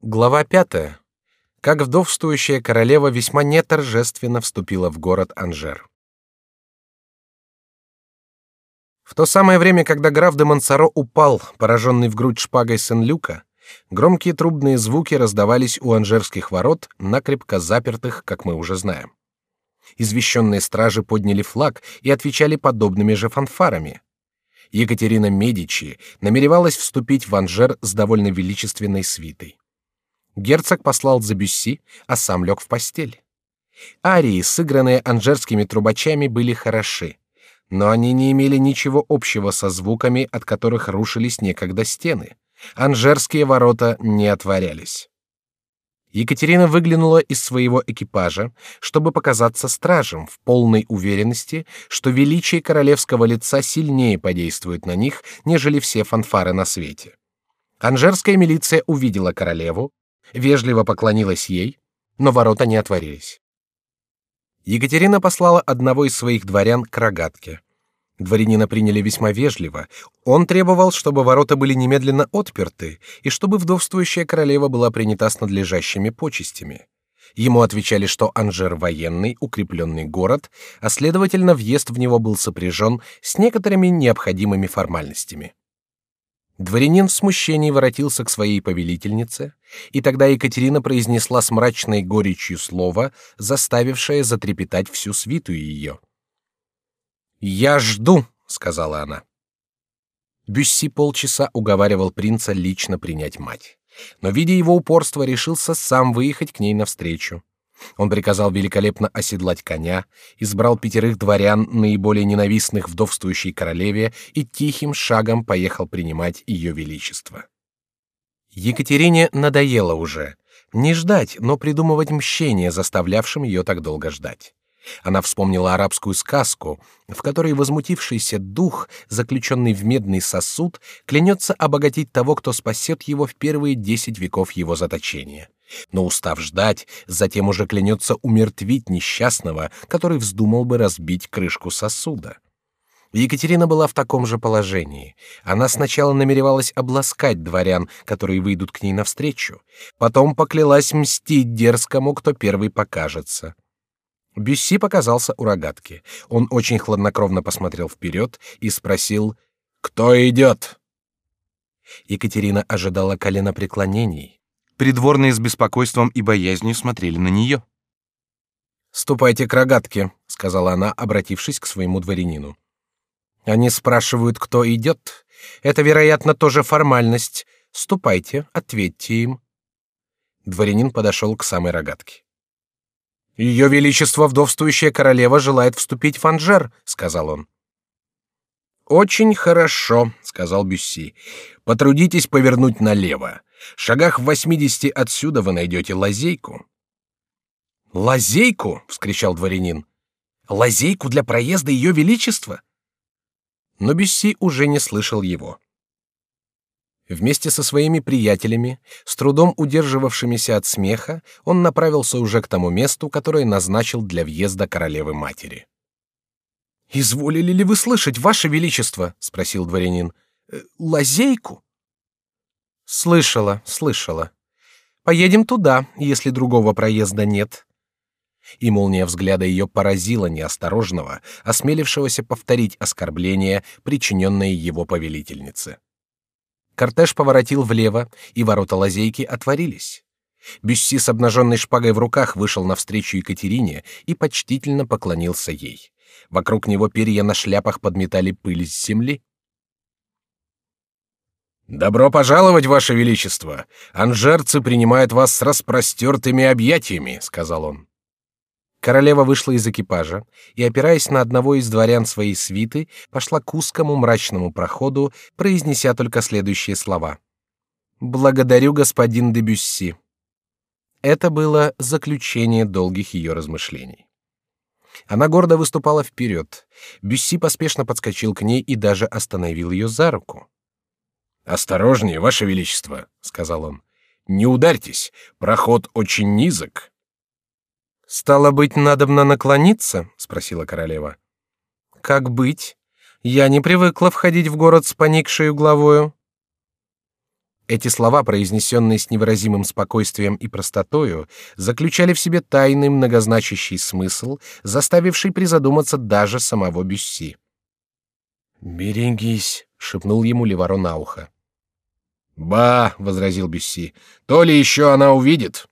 Глава пятая. Как вдовствующая королева весьма неторжественно вступила в город Анжер. В то самое время, когда граф де Монсоро упал, пораженный в грудь шпагой Сен-Люка, громкие трубные звуки раздавались у анжерских ворот, накрепко запертых, как мы уже знаем. Извещенные стражи подняли флаг и отвечали подобными же фанфарами. Екатерина Медичи намеревалась вступить в Анжер с довольно величественной свитой. Герцог послал за Бюсси, а сам лег в постель. Арии, сыгранные анжерскими трубачами, были хороши, но они не имели ничего общего со звуками, от которых рушились некогда стены. Анжерские ворота не отворялись. Екатерина выглянула из своего экипажа, чтобы показаться стражем в полной уверенности, что величие королевского лица сильнее подействует на них, нежели все фанфары на свете. Анжерская милиция увидела королеву, вежливо поклонилась ей, но ворота не отворились. Екатерина послала одного из своих дворян к рогатке. Дворянина приняли весьма вежливо. Он требовал, чтобы ворота были немедленно отперты и чтобы вдовствующая королева была принята с надлежащими почестями. Ему отвечали, что Анжер военный, укрепленный город, а следовательно въезд в него был сопряжен с некоторыми необходимыми формальностями. Дворянин в смущении воротился к своей повелительнице, и тогда Екатерина произнесла с мрачной горечью слово, заставившее затрепетать всю свиту ее. «Я жду», — сказала она. Бюсси полчаса уговаривал принца лично принять мать, но, видя его упорство, решился сам выехать к ней навстречу. Он приказал великолепно оседлать коня, избрал пятерых дворян, наиболее ненавистных вдовствующей королеве, и тихим шагом поехал принимать ее величество. Екатерине надоело уже не ждать, но придумывать мщение, заставлявшим ее так долго ждать. Она вспомнила арабскую сказку, в которой возмутившийся дух, заключенный в медный сосуд, клянется обогатить того, кто спасет его в первые десять веков его заточения. Но устав ждать, затем уже клянется умертвить несчастного, который вздумал бы разбить крышку сосуда. Екатерина была в таком же положении. Она сначала намеревалась обласкать дворян, которые выйдут к ней навстречу, потом поклялась мстить дерзкому, кто первый покажется. Бюсси показался у рогатки. Он очень хладнокровно посмотрел вперед и спросил «Кто идет?» Екатерина ожидала коленопреклонений. Придворные с беспокойством и боязнью смотрели на нее. «Ступайте к рогатке», — сказала она, обратившись к своему дворянину. «Они спрашивают, кто идет. Это, вероятно, тоже формальность. Ступайте, ответьте им». Дворянин подошел к самой рогатке. Ее величество вдовствующая королева желает вступить в Анжер, сказал он. Очень хорошо, сказал Бюсси. Потрудитесь повернуть налево. В шагах в восьмидесяти отсюда вы найдете лазейку. Лазейку! – вскричал дворянин. Лазейку для проезда ее величества? Но Бюсси уже не слышал его. Вместе со своими приятелями, с трудом удерживавшимися от смеха, он направился уже к тому месту, которое назначил для въезда королевы матери. Изволили ли вы слышать, ваше величество? – спросил дворянин. «Э, лазейку? Слышала, слышала. Поедем туда, если другого проезда нет. И молния взгляда ее поразила неосторожного, осмелившегося повторить оскорбление, причиненное его повелительнице. Кортеж поворотил влево, и ворота лазейки отворились. Бюсси с обнаженной шпагой в руках вышел навстречу Екатерине и почтительно поклонился ей. Вокруг него перья на шляпах подметали пыль с земли. Добро пожаловать, ваше величество. Анжерцы принимают вас с распростертыми объятиями, сказал он. Королева вышла из экипажа и, опираясь на одного из дворян своей свиты, пошла к узкому мрачному проходу, произнеся только следующие слова: "Благодарю, господин де Бюсси". Это было заключение долгих ее размышлений. Она гордо выступала вперед. Бюсси поспешно подскочил к ней и даже остановил ее за руку. Осторожнее, ваше величество, сказал он. Не ударьтесь, проход очень низок. Стало быть, надобно наклониться? – спросила королева. Как быть? Я не привыкла входить в город с поникшей головою. Эти слова, произнесенные с невыразимым спокойствием и простотою, заключали в себе тайный многозначащий смысл, заставивший призадуматься даже самого Бюсси. «Берегись», — шепнул ему Леваро на ухо. «Ба», — возразил Бюсси, — «то ли еще она увидит».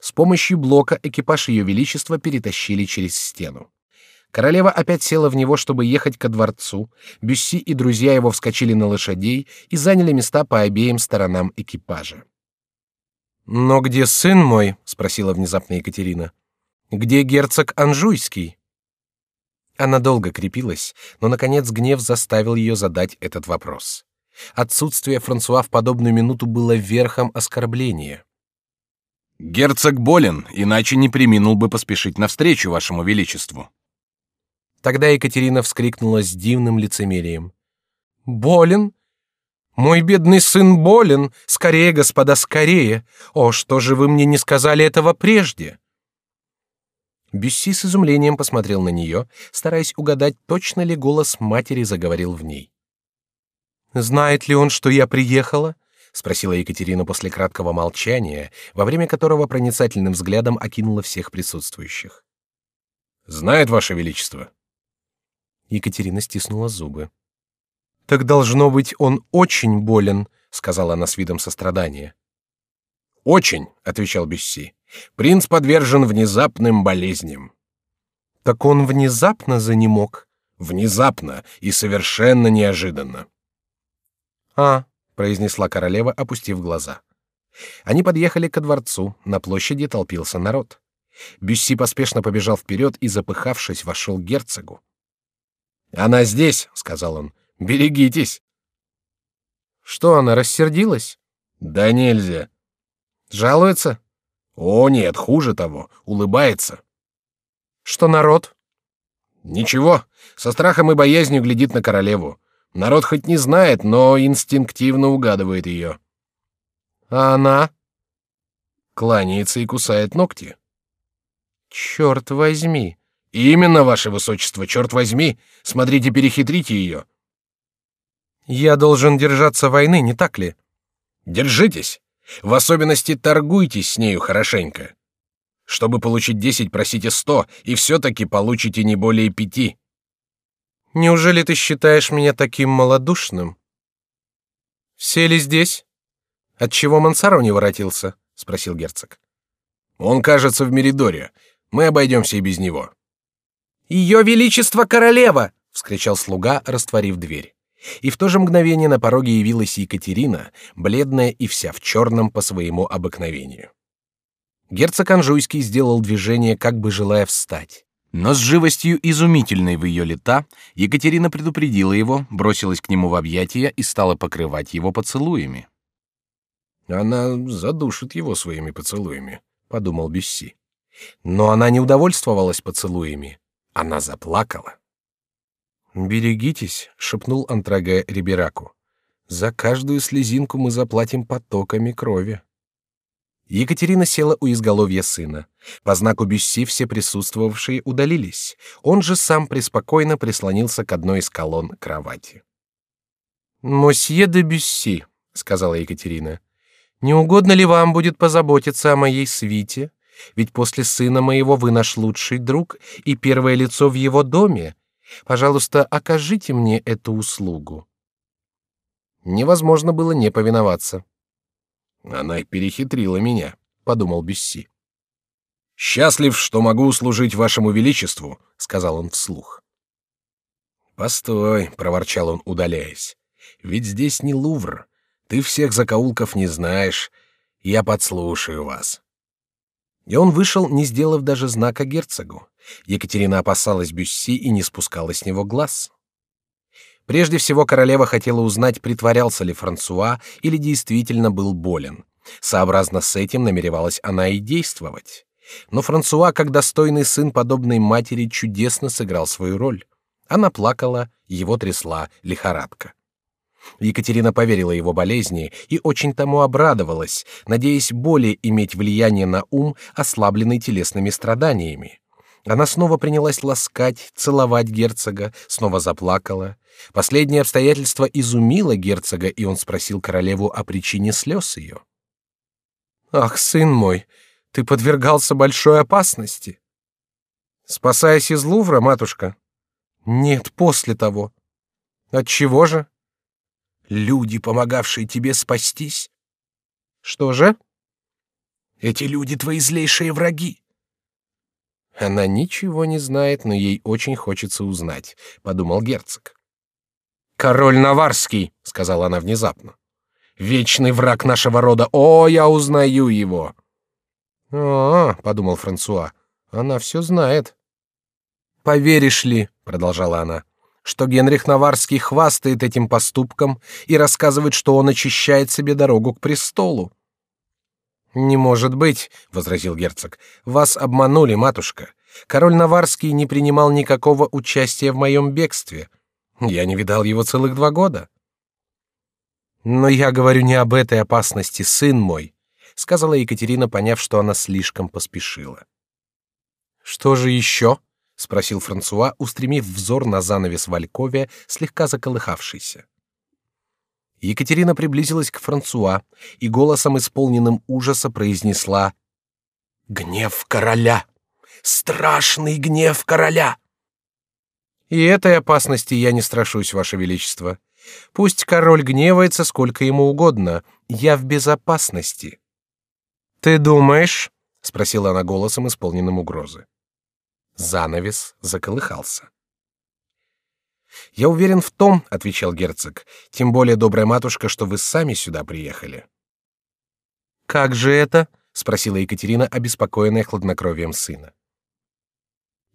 С помощью блока экипаж Ее Величества перетащили через стену. Королева опять села в него, чтобы ехать ко дворцу. Бюсси и друзья его вскочили на лошадей и заняли места по обеим сторонам экипажа. Но где сын мой? – спросила внезапно Екатерина. Где герцог Анжуйский? Она долго крепилась, но наконец гнев заставил ее задать этот вопрос. Отсутствие Франсуа в подобную минуту было верхом оскорбления. Герцог болен, иначе не преминул бы поспешить навстречу вашему величеству. Тогда Екатерина вскрикнула с дивным лицемерием: "Болен? Мой бедный сын болен! Скорее, господа, скорее! О, что же вы мне не сказали этого прежде?" Бюсси с изумлением посмотрел на нее, стараясь угадать, точно ли голос матери заговорил в ней. Знает ли он, что я приехала? спросила Екатерина после краткого молчания, во время которого проницательным взглядом окинула всех присутствующих. Знает, ваше величество. Екатерина стиснула зубы. Так должно быть, он очень болен, сказала она с видом сострадания. Очень, отвечал Бюсси. Принц подвержен внезапным болезням. Так он внезапно занемог. Внезапно и совершенно неожиданно. А, произнесла королева, опустив глаза. Они подъехали к дворцу. На площади толпился народ. Бюсси поспешно побежал вперед и, запыхавшись, вошел к герцогу. Она здесь, сказал он. Берегитесь. Что она рассердилась? Да нельзя. Жалуется? О нет, хуже того, улыбается. Что народ? Ничего, со страхом и боязнью глядит на королеву. Народ хоть не знает, но инстинктивно угадывает ее. А она кланяется и кусает ногти. Черт возьми! Именно, ваше высочество, черт возьми, смотрите, перехитрите ее. Я должен держаться войны, не так ли? Держитесь. В особенности торгуйтесь с нею хорошенько. Чтобы получить десять, просите сто, и все-таки получите не более пяти. Неужели ты считаешь меня таким малодушным? Все ли здесь? От чего Мансаро не воротился? – спросил герцог. Он, кажется, в Меридоре. Мы обойдемся и без него. Ее величество королева! – вскричал слуга, растворив дверь. И в то же мгновение на пороге явилась Екатерина, бледная и вся в черном по своему обыкновению. Герцог Анжуйский сделал движение, как бы желая встать. Но с живостью изумительной в ее лета Екатерина предупредила его, бросилась к нему в объятия и стала покрывать его поцелуями. Она задушит его своими поцелуями, подумал Бюсси. Но она не удовольствовалась поцелуями, она заплакала. Берегитесь, шепнул Антраге Рибераку. За каждую слезинку мы заплатим потоками крови. Екатерина села у изголовья сына. По знаку Бюсси все присутствовавшие удалились. Он же сам преспокойно прислонился к одной из колонн кровати. «Мосье де Бюсси», — сказала Екатерина, — «не угодно ли вам будет позаботиться о моей свите? Ведь после сына моего вы наш лучший друг и первое лицо в его доме. Пожалуйста, окажите мне эту услугу». Невозможно было не повиноваться. Она перехитрила меня, подумал Бесси. Счастлив, что могу услужить вашему величеству, сказал он вслух. Постой, проворчал он, удаляясь. Ведь здесь не Лувр. Ты всех закоулков не знаешь. Я подслушаю вас. И он вышел, не сделав даже знака герцогу. Екатерина опасалась Бюсси и не спускала с него глаз. Прежде всего королева хотела узнать, притворялся ли Франсуа или действительно был болен. Сообразно с этим намеревалась она и действовать. Но Франсуа, как достойный сын подобной матери, чудесно сыграл свою роль. Она плакала, его трясла лихорадка. Екатерина поверила его болезни и очень тому обрадовалась, надеясь более иметь влияние на ум, ослабленный телесными страданиями. Она снова принялась ласкать, целовать герцога, снова заплакала. Последнее обстоятельство изумило герцога, и он спросил королеву о причине слез ее. Ах, сын мой, ты подвергался большой опасности. Спасаясь из Лувра, матушка? Нет, после того. От чего же? Люди, помогавшие тебе спастись. Что же? Эти люди твои злейшие враги. Она ничего не знает, но ей очень хочется узнать, подумал герцог. Король Наварский, сказала она внезапно. Вечный враг нашего рода. О, я узнаю его. А, подумал Франсуа. Она все знает. Поверишь ли, продолжала она, что Генрих Наварский хвастает этим поступком и рассказывает, что он очищает себе дорогу к престолу. Не может быть, возразил герцог. Вас обманули, матушка. Король Наварский не принимал никакого участия в моем бегстве. Я не видал его целых два года. Но я говорю не об этой опасности, сын мой, сказала Екатерина, поняв, что она слишком поспешила. Что же еще? Спросил Франсуа, устремив взор на занавес в алькове, слегка заколыхавшийся. Екатерина приблизилась к Франсуа и голосом исполненным ужаса произнесла: "Гнев короля, страшный гнев короля". И этой опасности я не страшусь, ваше величество. Пусть король гневается сколько ему угодно, я в безопасности. Ты думаешь? спросила она голосом исполненным угрозы. Занавес заколыхался. Я уверен в том, отвечал герцог, тем более добрая матушка, что вы сами сюда приехали. Как же это? спросила Екатерина, обеспокоенная хладнокровием сына.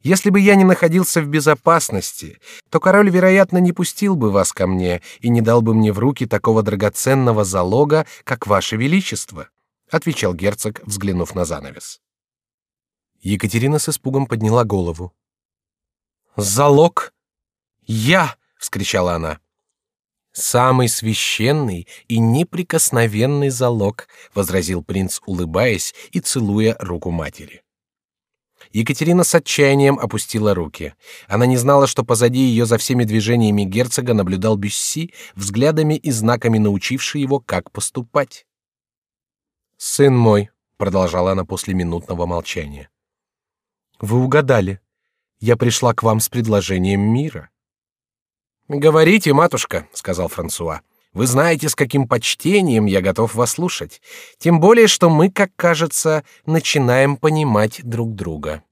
Если бы я не находился в безопасности, то король, вероятно, не пустил бы вас ко мне и не дал бы мне в руки такого драгоценного залога, как ваше величество, отвечал герцог, взглянув на занавес. Екатерина с испугом подняла голову. Залог? Я! вскричала она. Самый священный и неприкосновенный залог, возразил принц, улыбаясь и целуя руку матери. Екатерина с отчаянием опустила руки. Она не знала, что позади ее за всеми движениями герцога наблюдал Бюсси, взглядами и знаками научивший его, как поступать. Сын мой, продолжала она после минутного молчания, вы угадали. Я пришла к вам с предложением мира. Говорите, матушка, сказал Франсуа. Вы знаете, с каким почтением я готов вас слушать. Тем более, что мы, как кажется, начинаем понимать друг друга.